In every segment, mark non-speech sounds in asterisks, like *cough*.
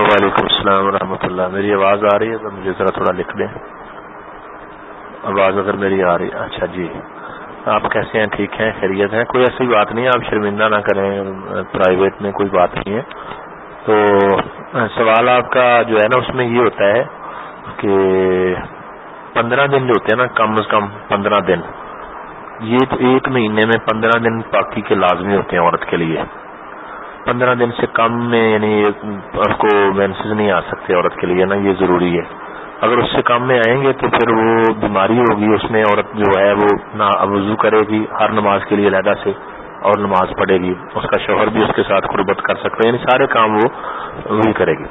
وعلیکم السلام ورحمۃ اللہ۔ میری آواز آ رہی ہے تو مجھے ذرا تھوڑا لکھ دیں۔ آواز اگر میری آ رہی ہے اچھا جی۔ آپ کیسے ہیں؟ ٹھیک ہیں؟ خیریت ہیں؟ کوئی ایسی بات نہیں ہے، آپ شرمندہ نہ کریں۔ پرائیویٹ میں کوئی بات نہیں ہے۔ تو، سوال آپ کا جو ہے نا، اس میں یہ ہوتا ہے کہ پندرہ دن جو ہوتے ہیں نا، کم از کم پندرہ دن۔ یہ تو ایک مہینے میں پندرہ دن پاکی کے لازمی ہوتے ہیں عورت کے لیے۔ پندرہ دن سے کم میں یعنی اس کو مینسز نہیں آ سکتے عورت کے لیے، نا، یہ ضروری ہے۔ اگر اس سے کم میں آئیں گے تو پھر وہ بیماری ہوگی، اس میں عورت جو ہے وہ نہ وضو کرے گی، ہر نماز کے لیے علیحدہ سے، اور نماز پڑھے گی۔ اس کا شوہر بھی اس کے ساتھ قربت کر سکتے ہیں یعنی سارے کام وہ وہی کرے گی۔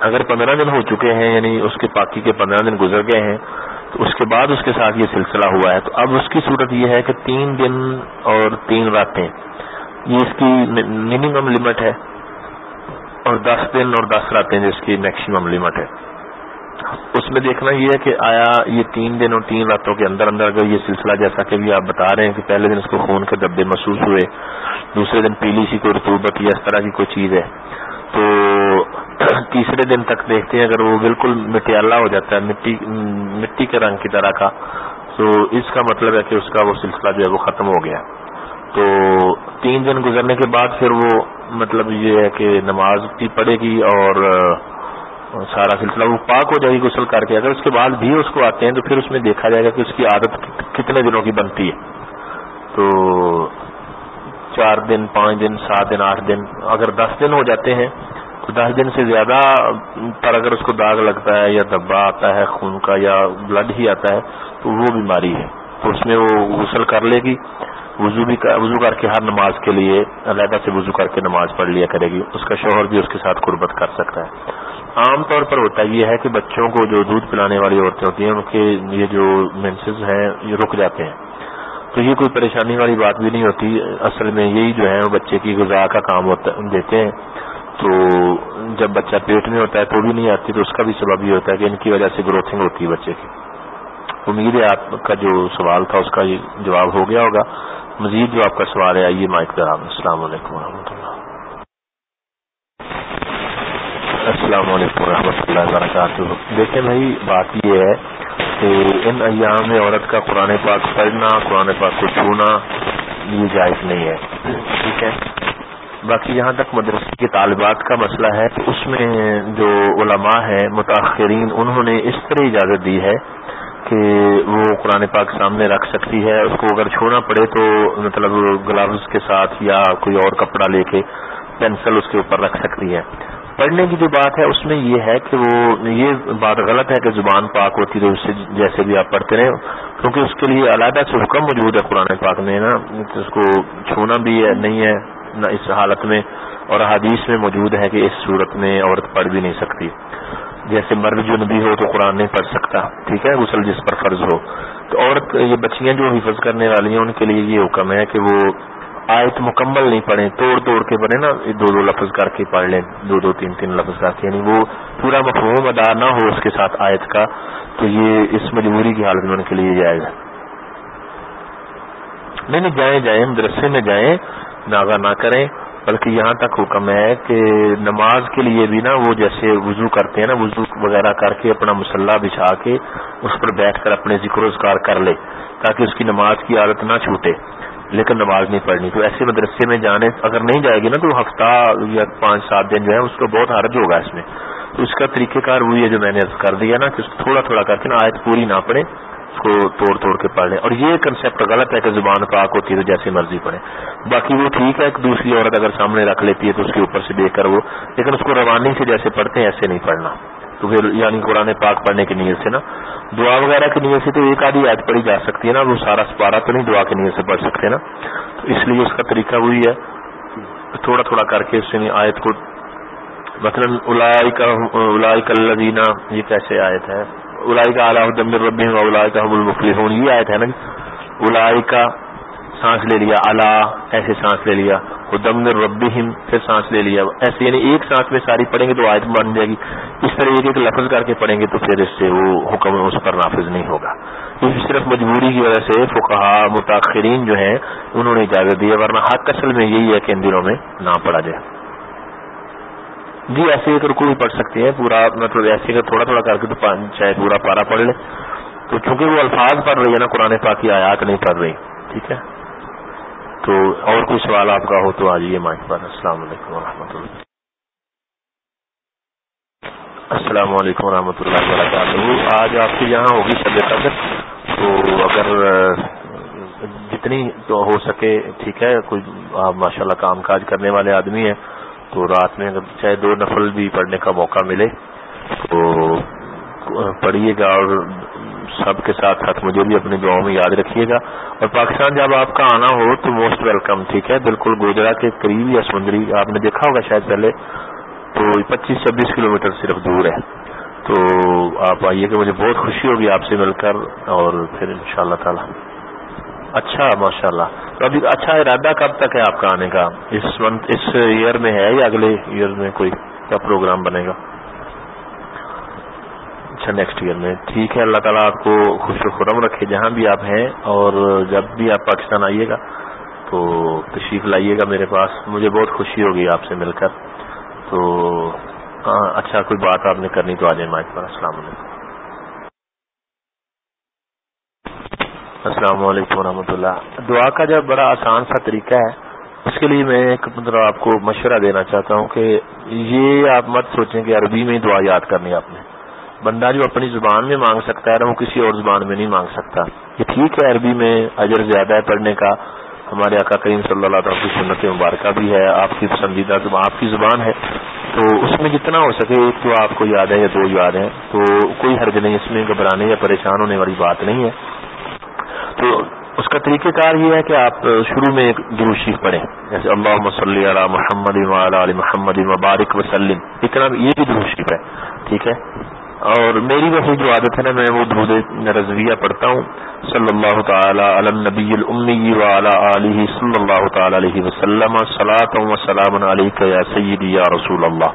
اگر پندرہ دن ہو چکے ہیں یعنی اس کے پاکی کے پندرہ دن گزر گئے ہیں، تو اس کے بعد اس کے ساتھ یہ سلسلہ ہوا ہے۔ تو اب اس کی صورت یہ ہے کہ تین دن اور تین راتیں یہ اس کی منیمم لمٹ ہے اور دس دن اور دس راتیں جو اس کی میکسیمم لمٹ ہے۔ اس میں دیکھنا یہ ہے کہ آیا یہ تین دن اور تین راتوں کے اندر اندر اگر یہ سلسلہ جیسا کہ بھی آپ بتا رہے ہیں کہ پہلے دن اس کو خون کے دبے محسوس ہوئے، دوسرے دن پیلی سی کوئی رتوبت یا اس طرح کی کوئی چیز ہے۔ تو *clears throat* تیسرے دن تک دیکھتے ہیں اگر وہ بالکل مٹیالہ ہو جاتا ہے، مٹی مٹی کے رنگ کی طرح کا، تو اس کا مطلب ہے کہ اس کا وہ سلسلہ جو ہے وہ ختم ہو گیا۔ تو تین دن گزرنے کے بعد پھر وہ مطلب یہ ہے کہ نماز بھی پڑھے گی اور سارا سلسلہ وہ پاک ہو جائے گی غسل کر کے۔ اگر اس کے بعد بھی اس کو آتے ہیں تو پھر اس میں دیکھا جائے گا کہ اس کی عادت کتنے دنوں کی بنتی ہے۔ تو چار دن، پانچ دن، سات دن، آٹھ دن، اگر دس دن ہو جاتے ہیں تو دس دن سے زیادہ پر اگر اس کو داغ لگتا ہے یا دبا آتا ہے، خون کا یا بلڈ ہی آتا ہے، تو وہ بیماری ہے۔ تو اس میں وہ غسل کر لے گی۔ وضو بھی وضو کر کے ہر نماز کے لیے علیحدہ سے وضو کر کے نماز پڑھ لیا کرے گی۔ اس کا شوہر بھی اس کے ساتھ قربت کر سکتا ہے۔ عام طور پر ہوتا یہ ہے کہ بچوں کو جو دودھ پلانے والی عورتیں ہوتی ہیں، ان کے یہ جو مینسز ہیں، یہ رک جاتے ہیں۔ تو یہ کوئی پریشانی والی بات بھی نہیں ہوتی۔ اصل میں یہی جو ہے بچے کی غذا کا کام ہوتا دیتے ہیں۔ تو جب بچہ پیٹ میں ہوتا ہے تو بھی نہیں آتی، تو اس کا بھی سبب یہ ہوتا ہے کہ ان کی وجہ سے گروتھنگ ہوتی ہے بچے کی۔ امید ہے آپ کا جو سوال تھا، اس کا یہ جواب ہو گیا ہوگا۔ مزید جو آپ کا سوال ہے، آئیے مائک در السلام علیکم و اللہ۔ السلام علیکم و اللہ وبرکاتہ۔ دیکھیں بھائی، بات یہ ہے کہ ان ایام میں عورت کا قرآن پاک پڑھنا، قرآن پاک کو چھونا یہ جائز نہیں ہے۔ ٹھیک ہے؟ باقی یہاں تک مدرسے کے طالبات کا مسئلہ ہے تو اس میں جو علماء ہیں متاثرین انہوں نے اس طرح اجازت دی ہے کہ وہ قرآن پاک سامنے رکھ سکتی ہے، اس کو اگر چھونا پڑے تو مطلب گلابز کے ساتھ یا کوئی اور کپڑا لے کے پینسل اس کے اوپر رکھ سکتی ہے۔ پڑھنے کی جو بات ہے، اس میں یہ ہے کہ وہ، یہ بات غلط ہے کہ زبان پاک ہوتی تو اس سے جیسے بھی آپ پڑھتے رہے کیونکہ اس کے لیے علیحدہ سے حکم موجود ہے قرآن پاک میں نا؟ اس کو چھونا بھی ہے، نہیں ہے، نہ اس حالت میں اور حدیث میں موجود ہے کہ اس صورت میں عورت پڑھ بھی نہیں سکتی۔ جیسے مرد جنبی ہو تو قرآن نہیں پڑھ سکتا، ٹھیک ہے؟ غسل جس پر فرض ہو۔ تو عورت، یہ بچیاں جو حفظ کرنے والی ہیں، ان کے لیے یہ حکم ہے کہ وہ آیت مکمل نہیں پڑھیں، توڑ توڑ کے پڑھیں نا دو دو لفظ کر کے پڑھ لیں، دو دو تین تین لفظ کر کے یعنی وہ پورا مفہوم ادا نہ ہو اس کے ساتھ آیت کا، تو یہ اس مجبوری کی حالت میں ان کے لیے جائز ہے۔ نہیں نہیں، جائیں جائیں، مدرسے میں جائیں ناغا نہ کریں بلکہ یہاں تک حکم ہے کہ نماز کے لیے بھی نا وہ جیسے وضو کرتے ہیں نا، وضو وغیرہ کر کے اپنا مسلح بچھا کے اس پر بیٹھ کر اپنے ذکر روزگار کر لے تاکہ اس کی نماز کی عادت نہ چھوٹے، لیکن نماز نہیں پڑھنی۔ تو ایسے مدرسے میں جانے، اگر نہیں جائے گی نا تو ہفتہ یا پانچ سات دن جو ہے اس کو بہت حرج ہوگا اس میں۔ تو اس کا طریقہ کار وہی ہے جو میں نے کر دیا نا، کہ تھوڑا تھوڑا کر کے نا آیت پوری نہ پڑے اس کو توڑ توڑ کے پڑھ لیں۔ اور یہ کنسیپٹ غلط ہے کہ زبان پاک ہوتی ہے تو جیسے مرضی پڑھے باقی وہ ٹھیک ہے دوسری عورت اگر سامنے رکھ لیتی ہے تو اس کے اوپر سے دیکھ کر وہ، لیکن اس کو روانی سے جیسے پڑھتے ہیں، ایسے نہیں پڑھنا۔ تو پھر یعنی قرآن پاک پڑھنے کی نیت سے نا، دعا وغیرہ کی نیت سے تو ایک آدھی آیت پڑھی جا سکتی ہے نا، وہ سارا سپارہ تو نہیں دعا کی نیت سے پڑھ سکتے نا۔ تو اس لیے اس کا طریقہ وہی ہے۔ تھوڑا تھوڑا کر کے اس سے آیت کو، مثلاً الائی کلینہ یہ کیسے آیت ہے؟ الائی کا اعلیٰ دم ربی الائی کا حب المفلی ہوں یہ آئے تھے نا جی؟ الائی کا سانس لے لیا اللہ ایسے سانس لے لیا دم ربی پھر سانس لے لیا، ایسے یعنی ایک سانس میں ساری پڑھیں گے تو آیت بن جائے گی۔ اس طرح ایک ایک لفظ کر کے پڑھیں گے تو پھر اس سے وہ حکم اس پر نافذ نہیں ہوگا۔ یہ صرف مجبوری کی وجہ سے فقہ متاثرین جو ہیں، انہوں نے اجازت دی ہے، ورنہ حق اصل میں یہی ہے کہ ان دنوں میں نہ پڑھا جائے۔ جی ایسے ایک رکو بھی پڑھ سکتے ہیں، پورا مطلب ایسے اگر تھوڑا تھوڑا کر کے تو چاہے پورا پارا پڑھ لے۔ تو چونکہ وہ الفاظ پڑھ رہی ہے نا، قرآن پاک کی آیات نہیں پڑھ رہی، ٹھیک ہے؟ تو اور کوئی سوال آپ کا ہو تو آ جائیے مائک پر۔ السلام علیکم و اللہ۔ السلام علیکم و اللہ وبرکاتہ۔ آج آپ کے یہاں ہوگی شب قدر تو اگر، جتنی تو ہو سکے، ٹھیک ہے، کوئی ماشاء اللہ کام کاج کرنے والے آدمی ہیں تو رات میں چاہے دو نفل بھی پڑھنے کا موقع ملے تو پڑھیے گا اور سب کے ساتھ ساتھ مجھے بھی اپنی دعاؤں میں یاد رکھیے گا اور پاکستان جب آپ کا آنا ہو تو موسٹ ویلکم ٹھیک ہے؟ بالکل گوجرا کے قریب یا سمندری، آپ نے دیکھا ہوگا شاید پہلے، تو پچیس، چھبیس کلو صرف دور ہے۔ تو آپ آئیے گا، مجھے بہت خوشی ہوگی آپ سے مل کر اور پھر ان شاء اللہ تعالی۔ اچھا ماشاء اللہ تو ابھی اچھا ارادہ کب تک ہے آپ کا آنے کا؟ اس منتھ اس ایئر میں ہے یا اگلے ایئر میں کوئی کیا پروگرام بنے گا؟ اچھا نیکسٹ ایئر میں۔ ٹھیک ہے، اللہ تعالیٰ آپ کو خوش و خرم رکھے جہاں بھی آپ ہیں اور جب بھی آپ پاکستان آئیے گا تو تشریف لائیے گا میرے پاس۔ مجھے بہت خوشی ہوگی آپ سے مل کر۔ تو ہاں، اچھا کوئی بات آپ نے کرنی تو آ جائیں مائک پر۔ السلام علیکم۔ السلام علیکم ورحمۃ اللہ۔ دعا کا جب بڑا آسان سا طریقہ ہے، اس کے لیے میں ایک مطلب آپ کو مشورہ دینا چاہتا ہوں کہ یہ آپ مت سوچیں کہ عربی میں دعا یاد کرنی آپ نے۔ بندہ جو اپنی زبان میں مانگ سکتا ہے نا وہ کسی اور زبان میں نہیں مانگ سکتا۔ یہ ٹھیک ہے عربی میں اجر زیادہ ہے پڑھنے کا۔ ہمارے آقا کریم صلی اللہ تعالیٰ کی سنت مبارکہ بھی ہے۔ آپ کی پسندیدہ آپ کی زبان ہے۔ تو اس میں جتنا ہو سکے ایک تو آپ کو یاد ہے یا دو یاد ہیں۔ تو کوئی حرج نہیں، اس میں گھبرانے یا پریشان ہونے والی بات نہیں ہے۔ تو اس کا طریقہ کار یہ ہے کہ آپ شروع میں ایک دروشی پڑھیں۔ جیسے اللہ مسلی علی محمد علی محمد مبارک وسلم۔ اتنا یہ بھی دروشی ہے، ٹھیک ہے؟ اور میری ویسے جو عادت ہے نا، میں وہ درود رضویہ پڑھتا ہوں۔ صلی اللہ تعالی علی النبی الامی وعلی آلہ صلی اللہ تعالی علیہ وسلم، صلاة و سلام علیکہ یا سیدی یا رسول اللہ۔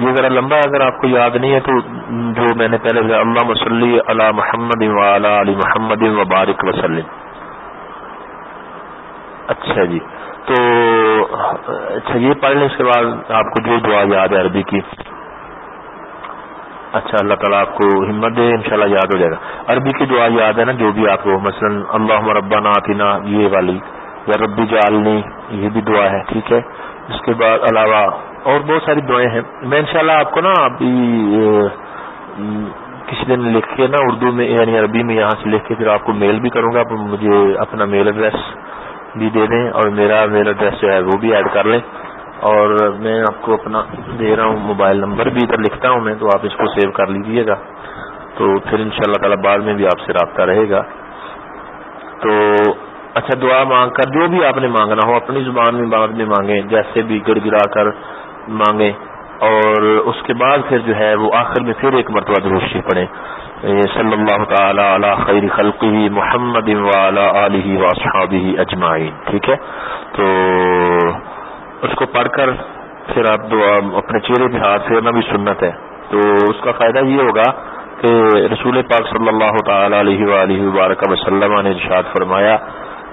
یہ ذرا لمبا اگر آپ کو یاد نہیں ہے تو جو میں نے پہلے اللہ مسلی علی محمد وعلی علی محمد وبارک وسلم۔ اچھا جی۔ تو اچھا یہ پڑھ لیں اس کے بعد آپ کو جو دعا یاد ہے عربی کی۔ اچھا اللہ تعالیٰ آپ کو ہمت دے، انشاءاللہ یاد ہو جائے گا۔ عربی کی دعا یاد ہے نا، جو بھی آپ کو، مثلا اللہ مربع نعتنا یہ والی۔ یا ربی جالنی یہ بھی دعا ہے، ٹھیک ہے۔ اس کے بعد علاوہ اور بہت ساری دعائیں ہیں۔ میں انشاءاللہ آپ کو نا ابھی کسی دن لکھ کے نا اردو میں یعنی عربی میں یہاں سے لکھ کے پھر آپ کو میل بھی کروں گا۔ مجھے اپنا میل ایڈریس بھی دے دیں اور میرا میل ایڈریس جو ہے وہ بھی ایڈ کر لیں۔ اور میں آپ کو اپنا دے رہا ہوں، موبائل نمبر بھی ادھر لکھتا ہوں میں، تو آپ اس کو سیو کر لیجیے گا۔ تو پھر ان شاء اللہ تعالی بعد میں بھی آپ سے رابطہ رہے گا۔ تو اچھا دعا مانگ کر جو بھی آپ نے مانگنا ہو، اپنی زبان میں بعد میں مانگیں، جیسے بھی گڑ گڑا کر مانگیں اور اس کے بعد پھر جو ہے وہ آخر میں پھر ایک مرتبہ دروشی پڑھیں صلی اللہ تعالی علی خیر خلقی محمد علیہ وصحابہ اجمعین، ٹھیک ہے؟ تو اس کو پڑھ کر پھر آپ دعا اپنے چہرے پہ ہاتھ پھیرنا بھی سنت ہے۔ تو اس کا فائدہ یہ ہوگا کہ رسول پاک صلی اللہ تعالی علیہ وآلہ وبارک وسلم نے ارشاد فرمایا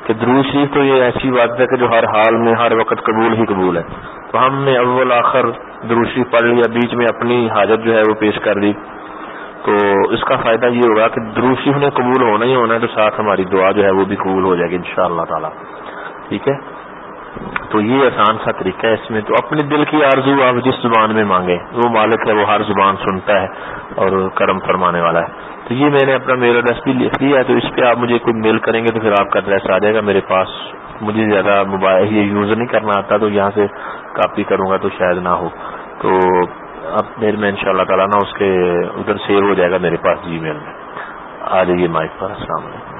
کہ درود شریف تو یہ ایسی بات ہے کہ جو ہر حال میں، ہر وقت قبول ہی قبول ہے۔ تو ہم نے اول آخر درود شریف پڑھ لیا، بیچ میں اپنی حاجت جو ہے وہ پیش کر دی۔ تو اس کا فائدہ یہ ہوگا کہ درود شریف نے قبول ہونا ہی ہونا ہے، تو ساتھ ہماری دعا جو ہے وہ بھی قبول ہو جائے گی ان شاء اللہ تعالی۔ ٹھیک ہے؟ تو یہ آسان سا طریقہ ہے اس میں۔ تو اپنے دل کی آرزو آپ جس زبان میں مانگے وہ مالک ہے، وہ ہر زبان سنتا ہے اور کرم فرمانے والا ہے۔ تو یہ میں نے اپنا میل ایڈریس بھی لکھ لیا ہے۔ تو اس پہ آپ مجھے کوئی میل کریں گے تو پھر آپ کا ایڈریس آ جائے گا۔ میرے پاس مجھے زیادہ موبائل یہ یوز نہیں کرنا آتا، تو یہاں سے کاپی کروں گا تو شاید نہ ہو۔ تو اب میرے میں ان شاء اللہ تعالیٰ نا اس کے ادھر سیو ہو جائے گا میرے پاس جی میل میں۔ آ جائیے مائک پر۔ السلام علیکم۔